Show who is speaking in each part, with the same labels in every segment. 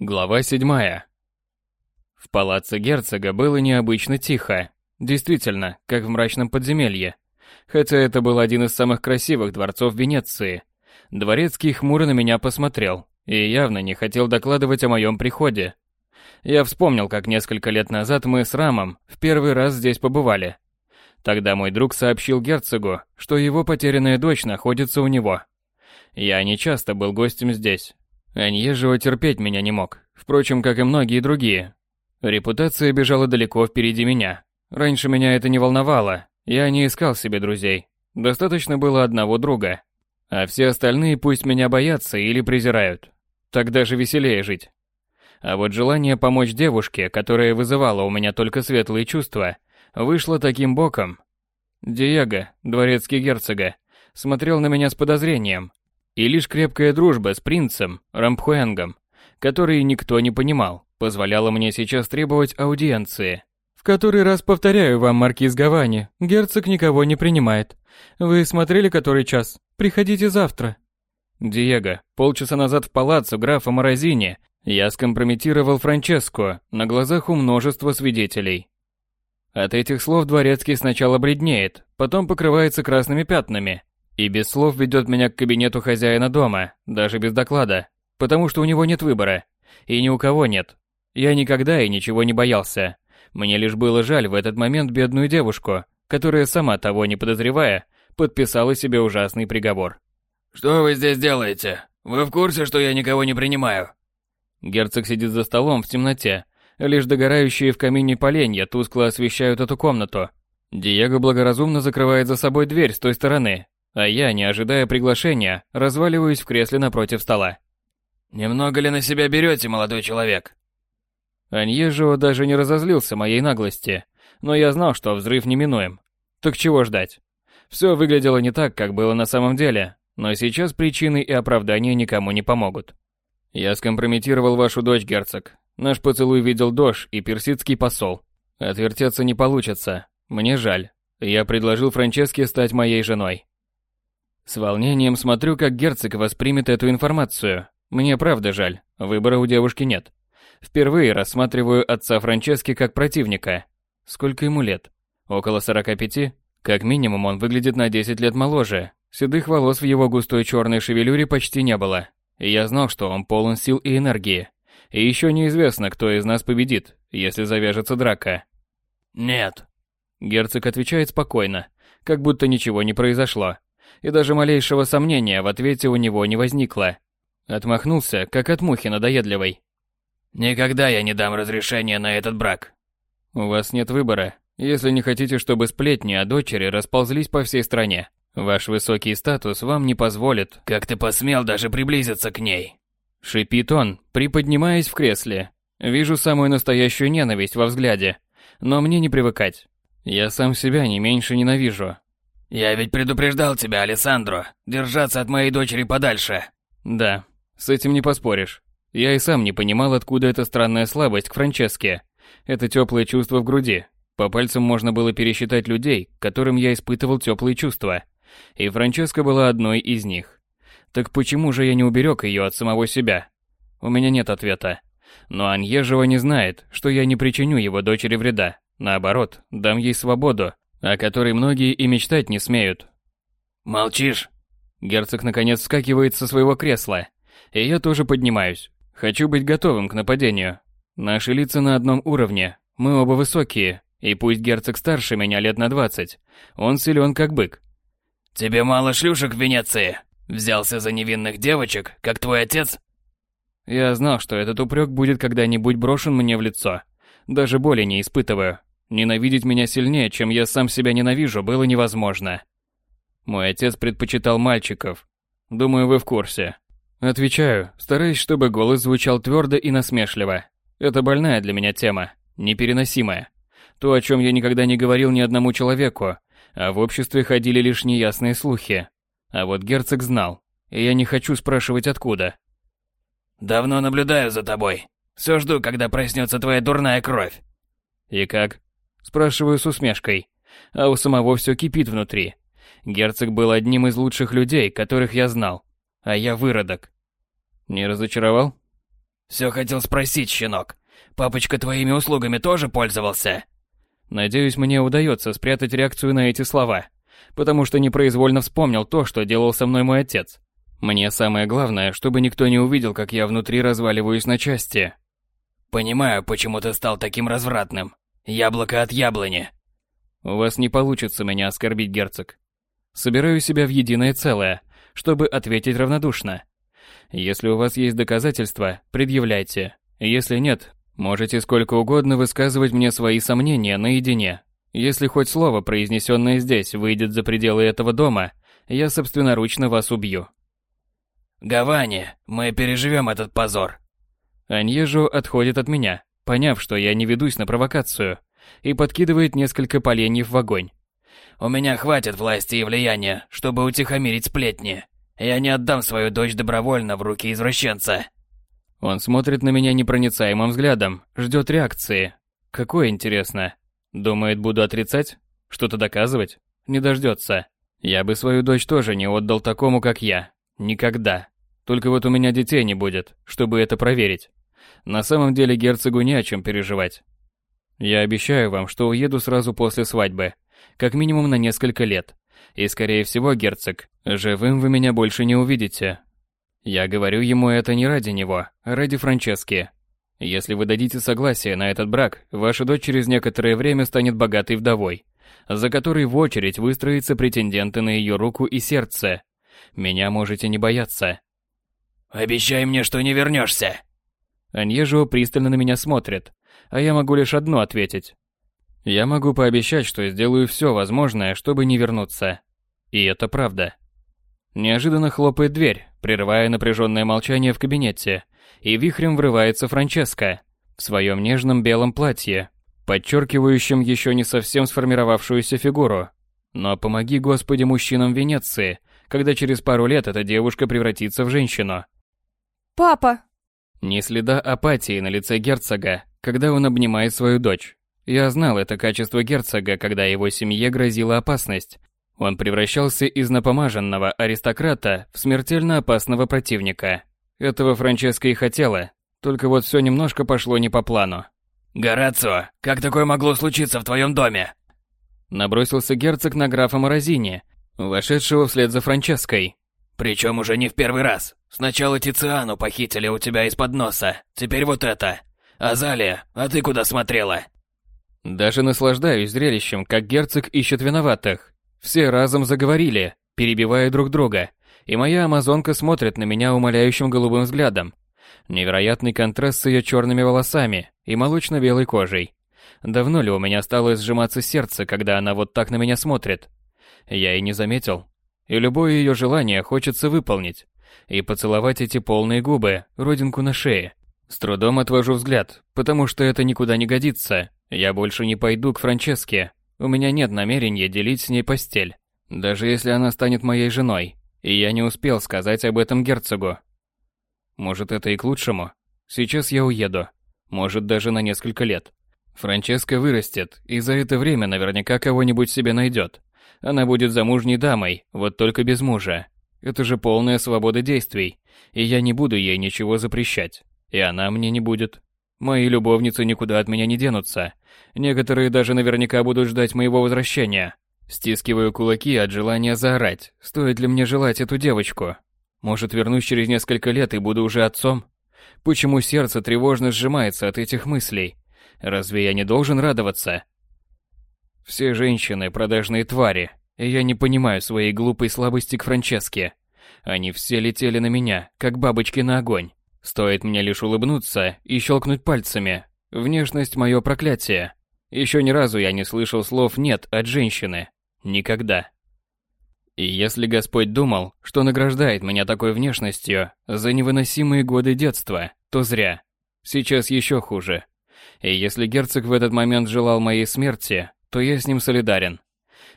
Speaker 1: Глава седьмая. В палаце герцога было необычно тихо. Действительно, как в мрачном подземелье. Хотя это был один из самых красивых дворцов Венеции. Дворецкий хмуро на меня посмотрел и явно не хотел докладывать о моем приходе. Я вспомнил, как несколько лет назад мы с Рамом в первый раз здесь побывали. Тогда мой друг сообщил герцогу, что его потерянная дочь находится у него. Я не часто был гостем здесь, Аньежио терпеть меня не мог, впрочем, как и многие другие. Репутация бежала далеко впереди меня. Раньше меня это не волновало, я не искал себе друзей. Достаточно было одного друга. А все остальные пусть меня боятся или презирают. Так даже веселее жить. А вот желание помочь девушке, которая вызывала у меня только светлые чувства, вышло таким боком. Диего, дворецкий герцога, смотрел на меня с подозрением, и лишь крепкая дружба с принцем Рампхуэнгом, который никто не понимал, позволяла мне сейчас требовать аудиенции. В который раз повторяю вам, маркиз Гавани, герцог никого не принимает. Вы смотрели который час? Приходите завтра. Диего, полчаса назад в палаццо графа Морозини я скомпрометировал Франческо на глазах у множества свидетелей. От этих слов дворецкий сначала бледнеет, потом покрывается красными пятнами, и без слов ведет меня к кабинету хозяина дома, даже без доклада, потому что у него нет выбора. И ни у кого нет. Я никогда и ничего не боялся. Мне лишь было жаль в этот момент бедную девушку, которая сама того не подозревая, подписала себе ужасный приговор.
Speaker 2: «Что вы здесь делаете? Вы в курсе, что я никого не принимаю?»
Speaker 1: Герцог сидит за столом в темноте. Лишь догорающие в камине поленья тускло освещают эту комнату. Диего благоразумно закрывает за собой дверь с той стороны, а я, не ожидая приглашения, разваливаюсь в кресле напротив стола.
Speaker 2: «Немного ли на себя берете, молодой человек?»
Speaker 1: Аньежио даже не разозлился моей наглости, но я знал, что взрыв неминуем. Так чего ждать? Все выглядело не так, как было на самом деле, но сейчас причины и оправдания никому не помогут. Я скомпрометировал вашу дочь, герцог. Наш поцелуй видел Дош и персидский посол. Отвертеться не получится. Мне жаль. Я предложил Франческе стать моей женой. С волнением смотрю, как герцог воспримет эту информацию. Мне правда жаль, выбора у девушки нет. Впервые рассматриваю отца Франчески как противника. Сколько ему лет? Около 45? Как минимум он выглядит на 10 лет моложе. Седых волос в его густой черной шевелюре почти не было. И я знал, что он полон сил и энергии. И еще неизвестно, кто из нас победит, если завяжется драка.
Speaker 2: «Нет».
Speaker 1: Герцог отвечает спокойно, как будто ничего не произошло и даже малейшего сомнения в ответе у него не возникло. Отмахнулся, как от мухи надоедливой.
Speaker 2: «Никогда я не дам разрешения на этот брак».
Speaker 1: «У вас нет выбора, если не хотите, чтобы сплетни о дочери расползлись по всей стране. Ваш высокий статус вам не позволит».
Speaker 2: «Как ты посмел даже приблизиться к ней?»
Speaker 1: Шипит он, приподнимаясь в кресле. Вижу самую настоящую ненависть во взгляде, но мне не привыкать. Я сам себя не меньше ненавижу,
Speaker 2: «Я ведь предупреждал тебя, Алессандро, держаться от моей дочери подальше».
Speaker 1: «Да, с этим не поспоришь. Я и сам не понимал, откуда эта странная слабость к Франческе. Это теплое чувство в груди. По пальцам можно было пересчитать людей, которым я испытывал теплые чувства. И Франческа была одной из них. Так почему же я не уберег ее от самого себя? У меня нет ответа. Но Аньежева не знает, что я не причиню его дочери вреда. Наоборот, дам ей свободу, о которой многие и мечтать не смеют.
Speaker 2: «Молчишь?»
Speaker 1: Герцог наконец вскакивает со своего кресла, и я тоже поднимаюсь. Хочу быть готовым к нападению. Наши лица на одном уровне, мы оба высокие, и пусть герцог старше меня лет на двадцать, он силен как бык.
Speaker 2: «Тебе мало шлюшек в Венеции? Взялся за невинных девочек, как твой отец?»
Speaker 1: Я знал, что этот упрек будет когда-нибудь брошен мне в лицо. Даже боли не испытываю. Ненавидеть меня сильнее, чем я сам себя ненавижу, было невозможно. Мой отец предпочитал мальчиков. Думаю, вы в курсе. Отвечаю, стараясь, чтобы голос звучал твердо и насмешливо. Это больная для меня тема, непереносимая. То, о чем я никогда не говорил ни одному человеку, а в обществе ходили лишь неясные слухи. А вот герцог знал, и я не хочу спрашивать откуда.
Speaker 2: «Давно наблюдаю за тобой. Все жду, когда проснется твоя дурная кровь».
Speaker 1: «И как?» Спрашиваю с усмешкой. А у самого все кипит внутри. Герцог был одним из лучших людей, которых я знал. А я выродок. Не разочаровал?
Speaker 2: Все хотел спросить, щенок. Папочка твоими услугами тоже пользовался?
Speaker 1: Надеюсь, мне удается спрятать реакцию на эти слова, потому что непроизвольно вспомнил то, что делал со мной мой отец. Мне самое главное, чтобы никто не увидел, как я внутри разваливаюсь на части.
Speaker 2: Понимаю, почему ты стал таким развратным. Яблоко от яблони.
Speaker 1: У вас не получится меня оскорбить, герцог. Собираю себя в единое целое, чтобы ответить равнодушно. Если у вас есть доказательства, предъявляйте. Если нет, можете сколько угодно высказывать мне свои сомнения наедине. Если хоть слово, произнесенное здесь, выйдет за пределы этого дома, я собственноручно вас убью.
Speaker 2: Гавани, мы переживем этот позор.
Speaker 1: Аньежу отходит от меня, поняв, что я не ведусь на провокацию, и подкидывает несколько поленьев в огонь.
Speaker 2: У меня хватит власти и влияния, чтобы утихомирить сплетни. Я не отдам свою дочь добровольно в руки извращенца.
Speaker 1: Он смотрит на меня непроницаемым взглядом, ждет реакции. Какое интересно. Думает, буду отрицать? Что-то доказывать? Не дождется. Я бы свою дочь тоже не отдал такому, как я. Никогда. Только вот у меня детей не будет, чтобы это проверить. На самом деле герцогу не о чем переживать. Я обещаю вам, что уеду сразу после свадьбы как минимум на несколько лет. И, скорее всего, герцог, живым вы меня больше не увидите. Я говорю ему это не ради него, а ради Франчески. Если вы дадите согласие на этот брак, ваша дочь через некоторое время станет богатой вдовой, за которой в очередь выстроятся претенденты на ее руку и сердце. Меня можете не бояться.
Speaker 2: «Обещай мне, что не вернешься!»
Speaker 1: Аньежио пристально на меня смотрит, а я могу лишь одно ответить. Я могу пообещать, что сделаю все возможное, чтобы не вернуться. И это правда. Неожиданно хлопает дверь, прерывая напряженное молчание в кабинете, и вихрем врывается Франческа в своем нежном белом платье, подчеркивающем еще не совсем сформировавшуюся фигуру. Но помоги, Господи, мужчинам Венеции, когда через пару лет эта девушка превратится в женщину.
Speaker 3: «Папа!»
Speaker 1: Ни следа апатии на лице герцога, когда он обнимает свою дочь. Я знал это качество герцога, когда его семье грозила опасность. Он превращался из напомаженного аристократа в смертельно опасного противника. Этого Франческа и хотела, только вот все немножко пошло не по плану.
Speaker 2: «Горацио, как такое могло случиться в твоем доме?»
Speaker 1: Набросился герцог на графа Морозини, вошедшего вслед за Франческой.
Speaker 2: «Причем уже не в первый раз. Сначала Тициану похитили у тебя из-под носа, теперь вот это. Азалия, а ты куда смотрела?»
Speaker 1: Даже наслаждаюсь зрелищем, как герцог ищет виноватых. Все разом заговорили, перебивая друг друга, и моя амазонка смотрит на меня умоляющим голубым взглядом. Невероятный контраст с ее черными волосами и молочно-белой кожей. Давно ли у меня стало сжиматься сердце, когда она вот так на меня смотрит? Я и не заметил. И любое ее желание хочется выполнить. И поцеловать эти полные губы, родинку на шее. С трудом отвожу взгляд, потому что это никуда не годится, я больше не пойду к Франческе. У меня нет намерения делить с ней постель. Даже если она станет моей женой. И я не успел сказать об этом герцогу. Может, это и к лучшему. Сейчас я уеду. Может, даже на несколько лет. Франческа вырастет, и за это время наверняка кого-нибудь себе найдет. Она будет замужней дамой, вот только без мужа. Это же полная свобода действий, и я не буду ей ничего запрещать. И она мне не будет. Мои любовницы никуда от меня не денутся. Некоторые даже наверняка будут ждать моего возвращения. Стискиваю кулаки от желания заорать. Стоит ли мне желать эту девочку? Может, вернусь через несколько лет и буду уже отцом? Почему сердце тревожно сжимается от этих мыслей? Разве я не должен радоваться? Все женщины продажные твари, и я не понимаю своей глупой слабости к Франческе. Они все летели на меня, как бабочки на огонь. Стоит мне лишь улыбнуться и щелкнуть пальцами. Внешность – мое проклятие. Еще ни разу я не слышал слов «нет» от женщины. Никогда. И если Господь думал, что награждает меня такой внешностью за невыносимые годы детства, то зря. Сейчас еще хуже. И если герцог в этот момент желал моей смерти, то я с ним солидарен.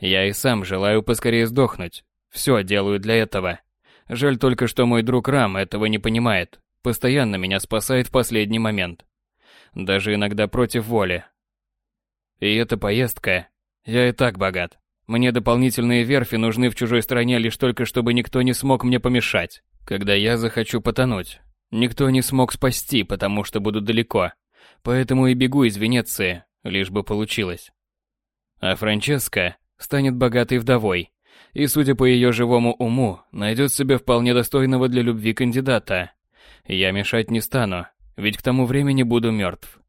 Speaker 1: Я и сам желаю поскорее сдохнуть. Все делаю для этого. Жаль только, что мой друг Рам этого не понимает постоянно меня спасает в последний момент. Даже иногда против воли. И эта поездка... Я и так богат. Мне дополнительные верфи нужны в чужой стране лишь только, чтобы никто не смог мне помешать, когда я захочу потонуть. Никто не смог спасти, потому что буду далеко. Поэтому и бегу из Венеции, лишь бы получилось. А Франческа станет богатой вдовой, и, судя по ее живому уму, найдет себе вполне достойного для любви кандидата. Я мешать не стану, ведь к тому времени буду мертв.